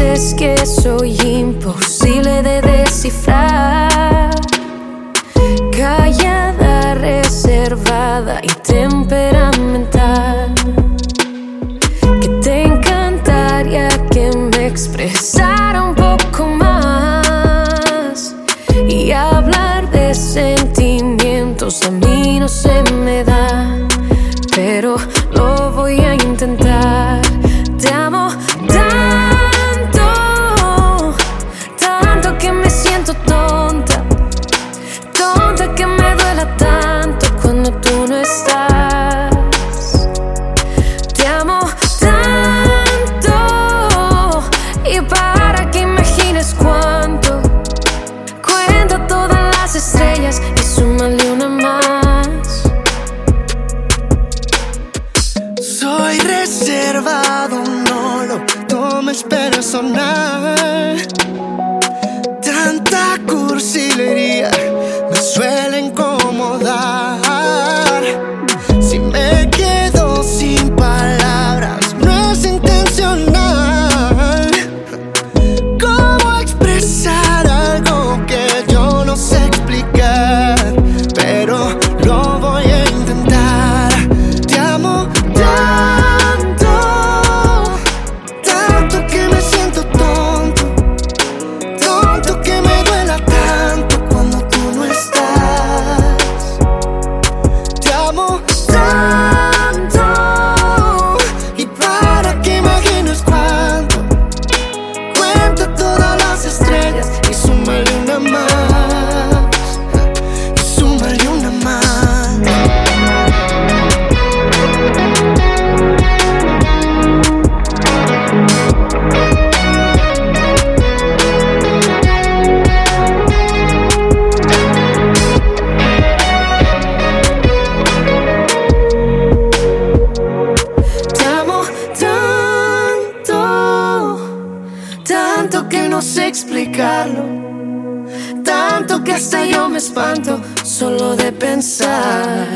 dices que soy imposible de descifrar. Callada, reservada y temperamental. Que te encantaría que me expresara un poco más y hablar de sentimientos a mí no se me da, pero lo voy a intentar. reservado, no lo tomes personal. Tanto que hasta yo me espanto solo de pensar.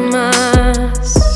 nada más.